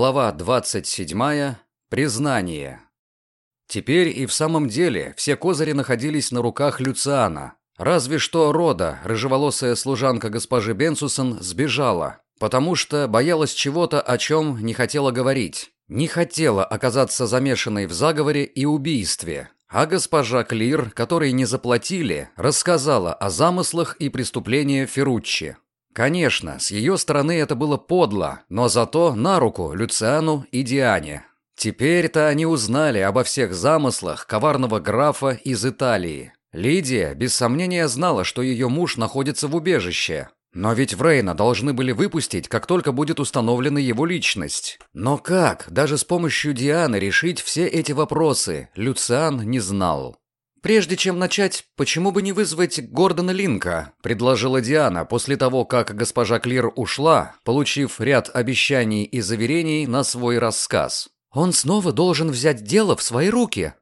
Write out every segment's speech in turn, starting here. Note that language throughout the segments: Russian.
Глава 27. Признание. Теперь и в самом деле все козыри находились на руках Люциана. Разве что Рода, рыжеволосая служанка госпожи Бенсусон, сбежала, потому что боялась чего-то, о чем не хотела говорить. Не хотела оказаться замешанной в заговоре и убийстве. А госпожа Клир, которой не заплатили, рассказала о замыслах и преступлениях Ферруччи. Конечно, с ее стороны это было подло, но зато на руку Люциану и Диане. Теперь-то они узнали обо всех замыслах коварного графа из Италии. Лидия, без сомнения, знала, что ее муж находится в убежище. Но ведь Врейна должны были выпустить, как только будет установлена его личность. Но как, даже с помощью Дианы, решить все эти вопросы, Люциан не знал. «Прежде чем начать, почему бы не вызвать Гордона Линка?» – предложила Диана после того, как госпожа Клир ушла, получив ряд обещаний и заверений на свой рассказ. «Он снова должен взять дело в свои руки».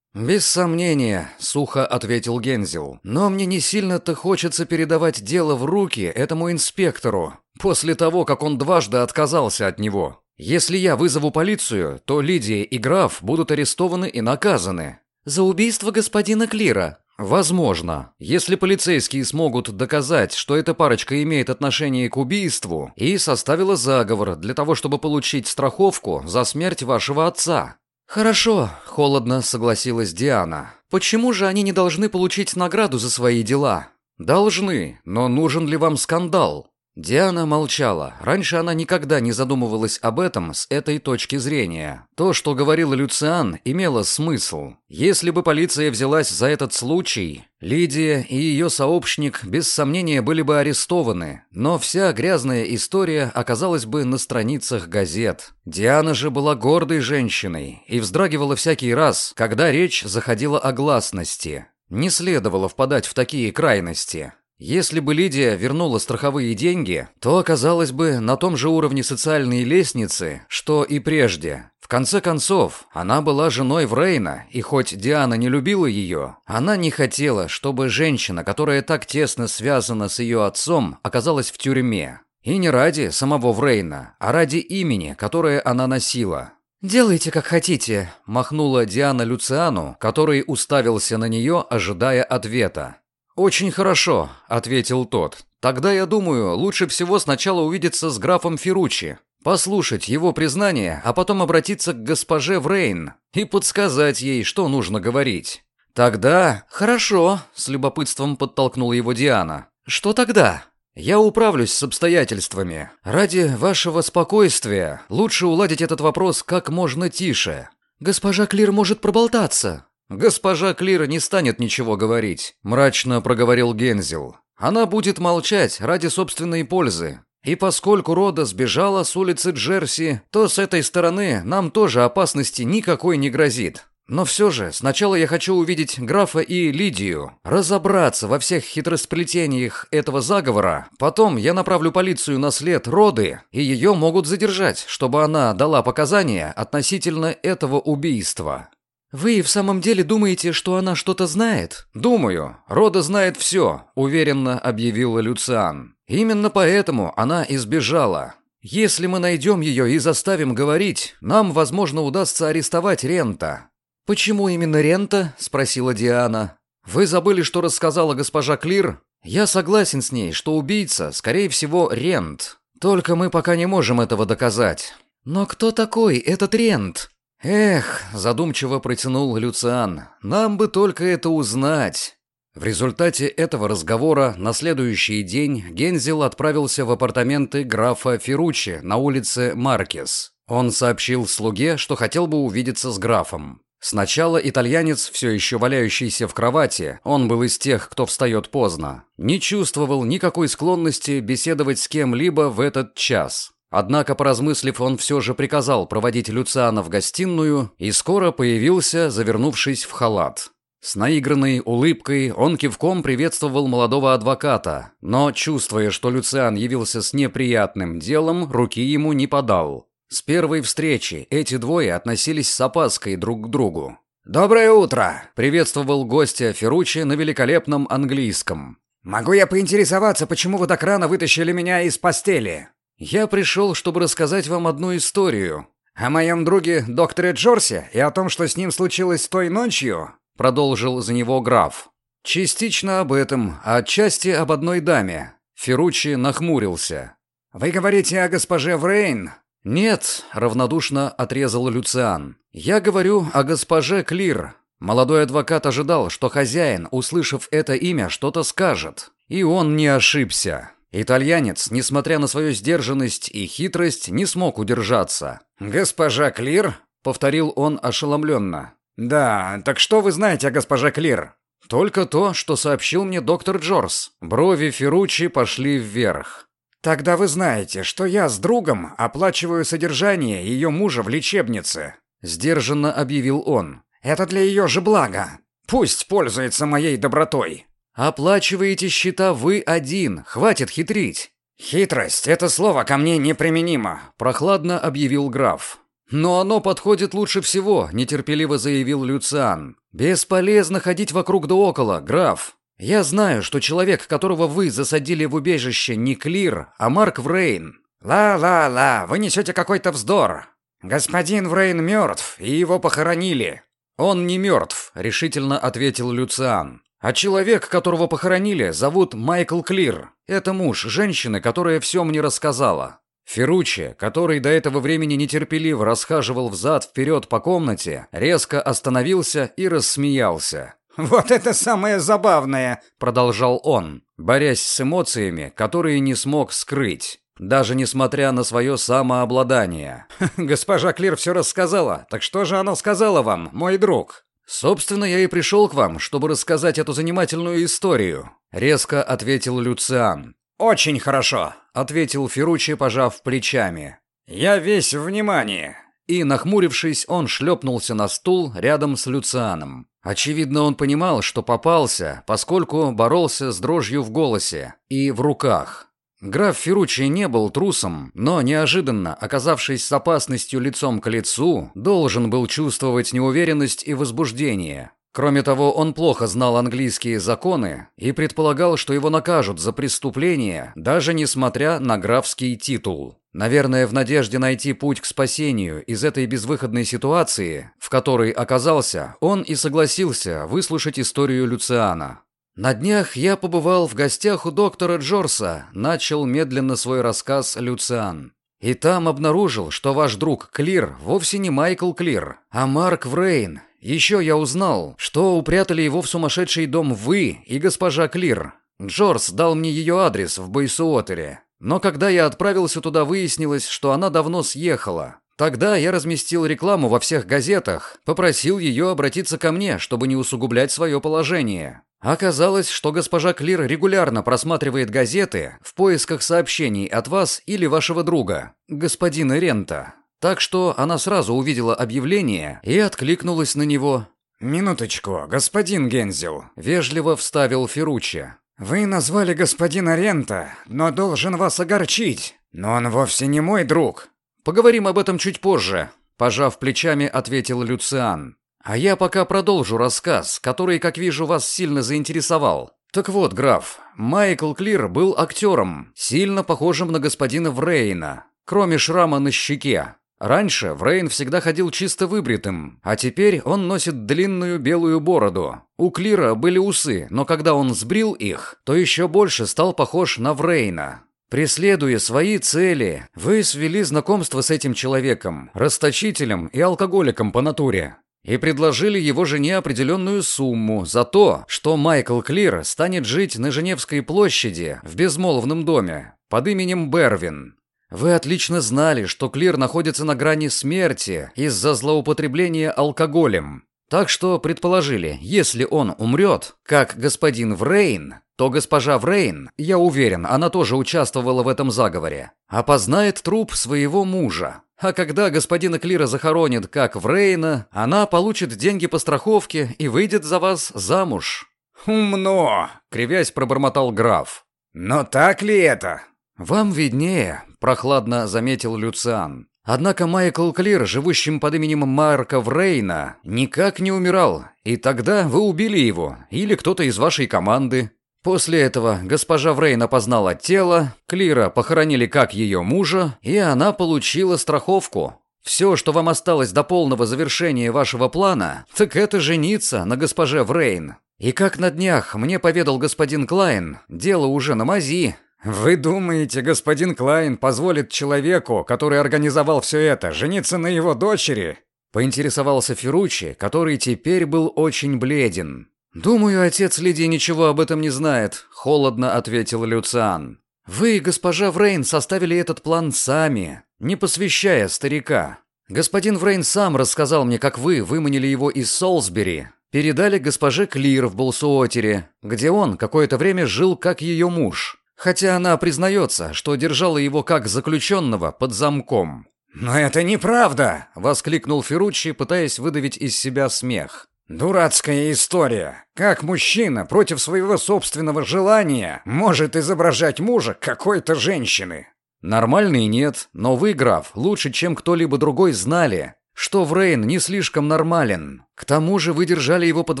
«Без сомнения», — сухо ответил Гензел. «Но мне не сильно-то хочется передавать дело в руки этому инспектору, после того, как он дважды отказался от него. Если я вызову полицию, то Лидия и граф будут арестованы и наказаны. «За убийство господина Клира». «Возможно. Если полицейские смогут доказать, что эта парочка имеет отношение к убийству и составила заговор для того, чтобы получить страховку за смерть вашего отца». «Хорошо», — холодно согласилась Диана. «Почему же они не должны получить награду за свои дела?» «Должны, но нужен ли вам скандал?» Диана молчала. Раньше она никогда не задумывалась об этом с этой точки зрения. То, что говорил Люциан, имело смысл. Если бы полиция взялась за этот случай, Лидия и ее сообщник без сомнения были бы арестованы, но вся грязная история оказалась бы на страницах газет. Диана же была гордой женщиной и вздрагивала всякий раз, когда речь заходила о гласности. Не следовало впадать в такие крайности. Если бы Лидия вернула страховые деньги, то оказалась бы на том же уровне социальной лестницы, что и прежде. В конце концов, она была женой Врейна, и хоть Диана не любила ее, она не хотела, чтобы женщина, которая так тесно связана с ее отцом, оказалась в тюрьме. И не ради самого Врейна, а ради имени, которое она носила. «Делайте, как хотите», – махнула Диана Люциану, который уставился на нее, ожидая ответа. «Очень хорошо», — ответил тот. «Тогда, я думаю, лучше всего сначала увидеться с графом Ферруччи, послушать его признание, а потом обратиться к госпоже Врейн и подсказать ей, что нужно говорить». «Тогда...» «Хорошо», — с любопытством подтолкнула его Диана. «Что тогда?» «Я управлюсь с обстоятельствами. Ради вашего спокойствия лучше уладить этот вопрос как можно тише». «Госпожа Клир может проболтаться», «Госпожа Клира не станет ничего говорить», – мрачно проговорил Гензел. «Она будет молчать ради собственной пользы. И поскольку Рода сбежала с улицы Джерси, то с этой стороны нам тоже опасности никакой не грозит. Но все же, сначала я хочу увидеть графа и Лидию, разобраться во всех хитросплетениях этого заговора, потом я направлю полицию на след Роды, и ее могут задержать, чтобы она дала показания относительно этого убийства. «Вы в самом деле думаете, что она что-то знает?» «Думаю. Рода знает все», — уверенно объявила Люциан. «Именно поэтому она избежала. Если мы найдем ее и заставим говорить, нам, возможно, удастся арестовать Рента». «Почему именно Рента?» — спросила Диана. «Вы забыли, что рассказала госпожа Клир? Я согласен с ней, что убийца, скорее всего, Рент. Только мы пока не можем этого доказать». «Но кто такой этот Рент?» «Эх», — задумчиво протянул Люциан, — «нам бы только это узнать». В результате этого разговора на следующий день Гензел отправился в апартаменты графа Ферруччи на улице Маркес. Он сообщил слуге, что хотел бы увидеться с графом. Сначала итальянец, все еще валяющийся в кровати, он был из тех, кто встает поздно, не чувствовал никакой склонности беседовать с кем-либо в этот час. Однако, поразмыслив, он все же приказал проводить Люциана в гостиную и скоро появился, завернувшись в халат. С наигранной улыбкой он кивком приветствовал молодого адвоката, но, чувствуя, что Люциан явился с неприятным делом, руки ему не подал. С первой встречи эти двое относились с опаской друг к другу. «Доброе утро!» – приветствовал гостя Ферручи на великолепном английском. «Могу я поинтересоваться, почему вы так рано вытащили меня из постели?» «Я пришел, чтобы рассказать вам одну историю. «О моем друге докторе Джорсе и о том, что с ним случилось той ночью?» Продолжил за него граф. «Частично об этом, а отчасти об одной даме». Ферручи нахмурился. «Вы говорите о госпоже Врейн?» «Нет», — равнодушно отрезал Люциан. «Я говорю о госпоже Клир. Молодой адвокат ожидал, что хозяин, услышав это имя, что-то скажет. И он не ошибся. Итальянец, несмотря на свою сдержанность и хитрость, не смог удержаться. «Госпожа Клир?» — повторил он ошеломленно. «Да, так что вы знаете о госпоже Клир?» «Только то, что сообщил мне доктор Джорс». Брови Ферручи пошли вверх. «Тогда вы знаете, что я с другом оплачиваю содержание ее мужа в лечебнице», — сдержанно объявил он. «Это для ее же блага. Пусть пользуется моей добротой». «Оплачиваете счета вы один, хватит хитрить». «Хитрость — это слово ко мне неприменимо», — прохладно объявил граф. «Но оно подходит лучше всего», — нетерпеливо заявил Люциан. «Бесполезно ходить вокруг да около, граф. Я знаю, что человек, которого вы засадили в убежище, не Клир, а Марк Врейн». «Ла-ла-ла, вы несете какой-то вздор. Господин Врейн мертв, и его похоронили». «Он не мертв», — решительно ответил Люциан. А человек, которого похоронили, зовут Майкл Клир. Это муж женщины, которая все мне рассказала. Ферручи, который до этого времени нетерпеливо расхаживал взад-вперед по комнате, резко остановился и рассмеялся. «Вот это самое забавное!» — продолжал он, борясь с эмоциями, которые не смог скрыть, даже несмотря на свое самообладание. «Госпожа Клир все рассказала. Так что же она сказала вам, мой друг?» «Собственно, я и пришел к вам, чтобы рассказать эту занимательную историю», — резко ответил Люциан. «Очень хорошо», — ответил Ферручи, пожав плечами. «Я весь внимание». И, нахмурившись, он шлепнулся на стул рядом с Люцианом. Очевидно, он понимал, что попался, поскольку боролся с дрожью в голосе и в руках. Граф Ферручи не был трусом, но неожиданно, оказавшись с опасностью лицом к лицу, должен был чувствовать неуверенность и возбуждение. Кроме того, он плохо знал английские законы и предполагал, что его накажут за преступление, даже несмотря на графский титул. Наверное, в надежде найти путь к спасению из этой безвыходной ситуации, в которой оказался, он и согласился выслушать историю Люциана. «На днях я побывал в гостях у доктора Джорса», — начал медленно свой рассказ Люциан. «И там обнаружил, что ваш друг Клир вовсе не Майкл Клир, а Марк Врейн. Еще я узнал, что упрятали его в сумасшедший дом вы и госпожа Клир. Джорс дал мне ее адрес в Бойсуотере. Но когда я отправился туда, выяснилось, что она давно съехала. Тогда я разместил рекламу во всех газетах, попросил ее обратиться ко мне, чтобы не усугублять свое положение. Оказалось, что госпожа Клир регулярно просматривает газеты в поисках сообщений от вас или вашего друга, господина Рента. Так что она сразу увидела объявление и откликнулась на него. «Минуточку, господин Гензел», — вежливо вставил Ферруччи. «Вы назвали господина Рента, но должен вас огорчить. Но он вовсе не мой друг». «Поговорим об этом чуть позже», — пожав плечами, ответил Люциан. А я пока продолжу рассказ, который, как вижу, вас сильно заинтересовал. Так вот, граф, Майкл Клир был актером, сильно похожим на господина Врейна, кроме шрама на щеке. Раньше Врейн всегда ходил чисто выбритым, а теперь он носит длинную белую бороду. У Клира были усы, но когда он сбрил их, то еще больше стал похож на Врейна. Преследуя свои цели, вы свели знакомство с этим человеком, расточителем и алкоголиком по натуре и предложили его жене определенную сумму за то, что Майкл Клир станет жить на Женевской площади в безмолвном доме под именем Бервин. Вы отлично знали, что Клир находится на грани смерти из-за злоупотребления алкоголем. Так что предположили, если он умрет, как господин Врейн, то госпожа Врейн, я уверен, она тоже участвовала в этом заговоре, опознает труп своего мужа, а когда господина Клира захоронит, как в Рейна, она получит деньги по страховке и выйдет за вас замуж». «Умно!» — кривясь пробормотал граф. «Но так ли это?» «Вам виднее», — прохладно заметил Люциан. Однако Майкл Клир, живущим под именем Марка Врейна, никак не умирал, и тогда вы убили его, или кто-то из вашей команды. После этого госпожа Врейн опознала тело, Клира похоронили как ее мужа, и она получила страховку. Все, что вам осталось до полного завершения вашего плана, так это жениться на госпоже Врейн. И как на днях мне поведал господин Клайн, дело уже на мази. Вы думаете, господин Клайн позволит человеку, который организовал все это, жениться на его дочери? Поинтересовался Ферручи, который теперь был очень бледен. «Думаю, отец Лидии ничего об этом не знает», — холодно ответил Люциан. «Вы, госпожа Врейн, составили этот план сами, не посвящая старика. Господин Врейн сам рассказал мне, как вы выманили его из Солсбери, передали госпоже Клир в Болсуотере, где он какое-то время жил как ее муж, хотя она признается, что держала его как заключенного под замком». «Но это неправда!» — воскликнул Ферруччи, пытаясь выдавить из себя смех. «Дурацкая история. Как мужчина против своего собственного желания может изображать мужа какой-то женщины?» Нормальный нет, но вы, граф, лучше, чем кто-либо другой знали, что Врейн не слишком нормален. К тому же вы держали его под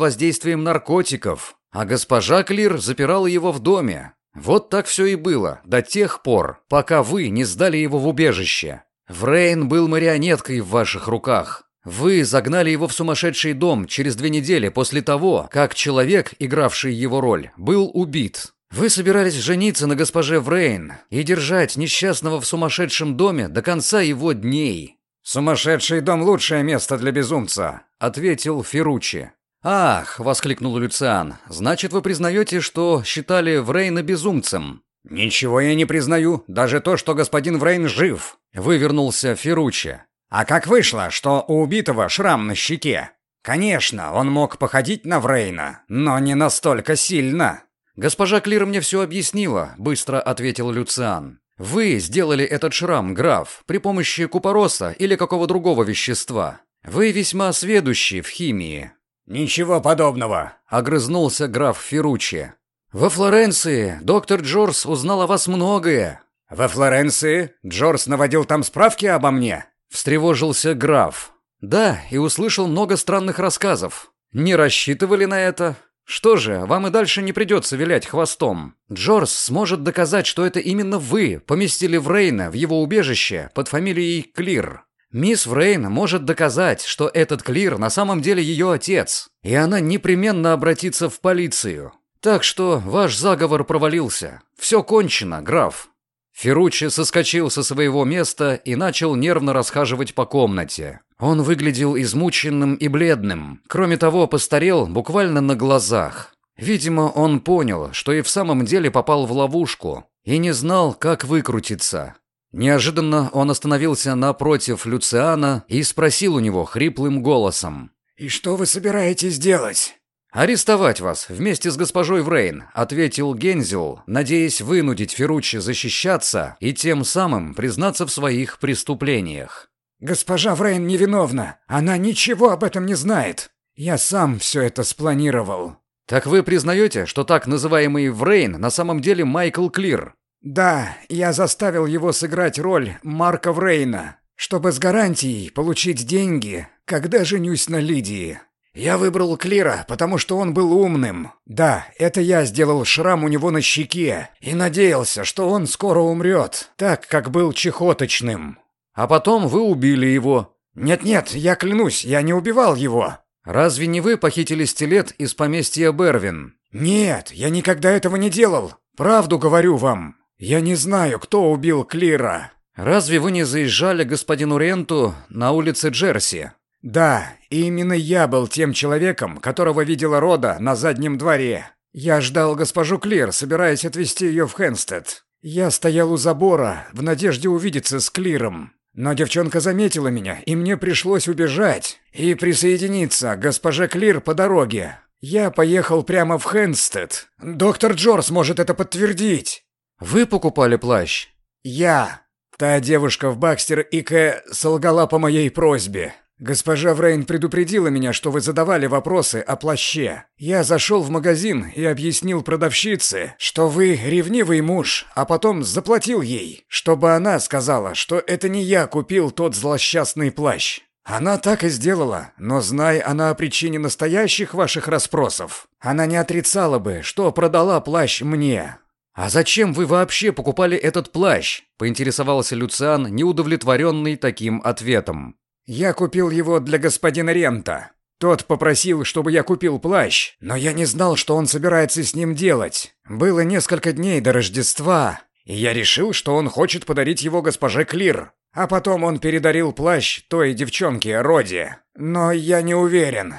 воздействием наркотиков, а госпожа Клир запирала его в доме. Вот так все и было, до тех пор, пока вы не сдали его в убежище. Врейн был марионеткой в ваших руках. Вы загнали его в сумасшедший дом через две недели после того, как человек, игравший его роль, был убит. Вы собирались жениться на госпоже Врейн и держать несчастного в сумасшедшем доме до конца его дней. «Сумасшедший дом – лучшее место для безумца», – ответил Ферручи. «Ах!» – воскликнул Люциан. «Значит, вы признаете, что считали Врейна безумцем?» «Ничего я не признаю, даже то, что господин Врейн жив», – вывернулся Ферручи. «А как вышло, что у убитого шрам на щеке? Конечно, он мог походить на Врейна, но не настолько сильно». «Госпожа Клир мне все объяснила», — быстро ответил Люциан. «Вы сделали этот шрам, граф, при помощи купороса или какого другого вещества. Вы весьма сведущий в химии». «Ничего подобного», — огрызнулся граф Ферручи. «Во Флоренции доктор Джорс узнал о вас многое». «Во Флоренции? Джорс наводил там справки обо мне?» — встревожился граф. «Да, и услышал много странных рассказов. Не рассчитывали на это?» Что же, вам и дальше не придется вилять хвостом. Джорс сможет доказать, что это именно вы поместили Врейна в его убежище под фамилией Клир. Мисс Врейн может доказать, что этот Клир на самом деле ее отец, и она непременно обратится в полицию. Так что ваш заговор провалился. Все кончено, граф. Ферруччи соскочил со своего места и начал нервно расхаживать по комнате. Он выглядел измученным и бледным. Кроме того, постарел буквально на глазах. Видимо, он понял, что и в самом деле попал в ловушку и не знал, как выкрутиться. Неожиданно он остановился напротив Люциана и спросил у него хриплым голосом. «И что вы собираетесь делать?» «Арестовать вас вместе с госпожой Врейн», — ответил Гензел, надеясь вынудить Ферруччи защищаться и тем самым признаться в своих преступлениях. «Госпожа Врейн невиновна. Она ничего об этом не знает. Я сам все это спланировал». «Так вы признаете, что так называемый Врейн на самом деле Майкл Клир?» «Да, я заставил его сыграть роль Марка Врейна, чтобы с гарантией получить деньги, когда женюсь на Лидии. Я выбрал Клира, потому что он был умным. Да, это я сделал шрам у него на щеке и надеялся, что он скоро умрет, так как был чехоточным. А потом вы убили его. Нет-нет, я клянусь, я не убивал его. Разве не вы похитили стилет из поместья Бервин? Нет, я никогда этого не делал. Правду говорю вам. Я не знаю, кто убил Клира. Разве вы не заезжали господину Ренту на улице Джерси? Да, именно я был тем человеком, которого видела Рода на заднем дворе. Я ждал госпожу Клир, собираясь отвезти ее в Хенстед. Я стоял у забора в надежде увидеться с Клиром. Но девчонка заметила меня, и мне пришлось убежать и присоединиться к госпоже Клир по дороге. Я поехал прямо в Хенстед. Доктор Джорс может это подтвердить. Вы покупали плащ? Я. Та девушка в Бакстер и К солгала по моей просьбе. Госпожа Врейн предупредила меня, что вы задавали вопросы о плаще. Я зашел в магазин и объяснил продавщице, что вы ревнивый муж, а потом заплатил ей, чтобы она сказала, что это не я купил тот злосчастный плащ. Она так и сделала, но знай она о причине настоящих ваших расспросов, она не отрицала бы, что продала плащ мне. «А зачем вы вообще покупали этот плащ?» – поинтересовался Люциан, неудовлетворенный таким ответом. «Я купил его для господина Рента. Тот попросил, чтобы я купил плащ, но я не знал, что он собирается с ним делать. Было несколько дней до Рождества, и я решил, что он хочет подарить его госпоже Клир. А потом он передарил плащ той девчонке Роди. Но я не уверен».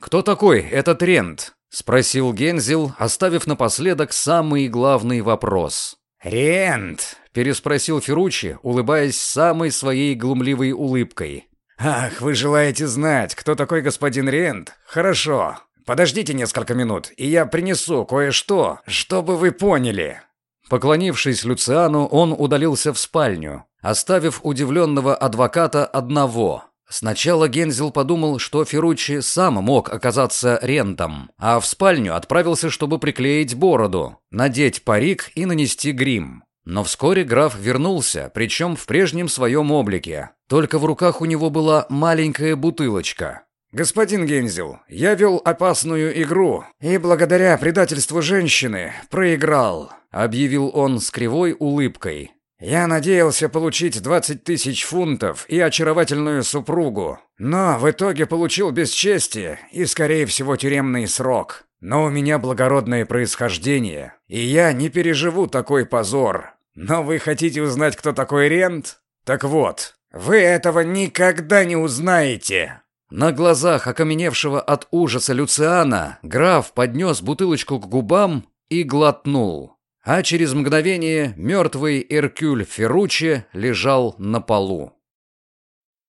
«Кто такой этот Рент?» — спросил Гензел, оставив напоследок самый главный вопрос. «Рент!» — переспросил Ферручи, улыбаясь самой своей глумливой улыбкой. «Ах, вы желаете знать, кто такой господин Рент? Хорошо. Подождите несколько минут, и я принесу кое-что, чтобы вы поняли». Поклонившись Люциану, он удалился в спальню, оставив удивленного адвоката одного, Сначала Гензел подумал, что Ферруччи сам мог оказаться рентом, а в спальню отправился, чтобы приклеить бороду, надеть парик и нанести грим. Но вскоре граф вернулся, причем в прежнем своем облике. Только в руках у него была маленькая бутылочка. «Господин Гензел, я вел опасную игру и благодаря предательству женщины проиграл», объявил он с кривой улыбкой. Я надеялся получить 20 тысяч фунтов и очаровательную супругу, но в итоге получил бесчестие и, скорее всего, тюремный срок. Но у меня благородное происхождение, и я не переживу такой позор. Но вы хотите узнать, кто такой Рент? Так вот, вы этого никогда не узнаете. На глазах окаменевшего от ужаса Люциана граф поднес бутылочку к губам и глотнул а через мгновение мертвый Эркюль Ферруччи лежал на полу.